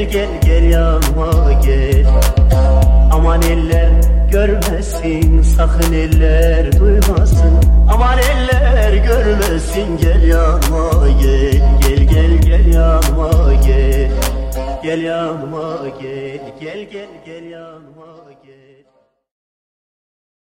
Gel gel gel yanıma gel. Aman eller görmesin Sakın eller duymasın. Aman eller görmesin Gel yanıma gel. Gel gel gel yanıma gel. Gel yanıma gel Gel gel gel yanıma gel.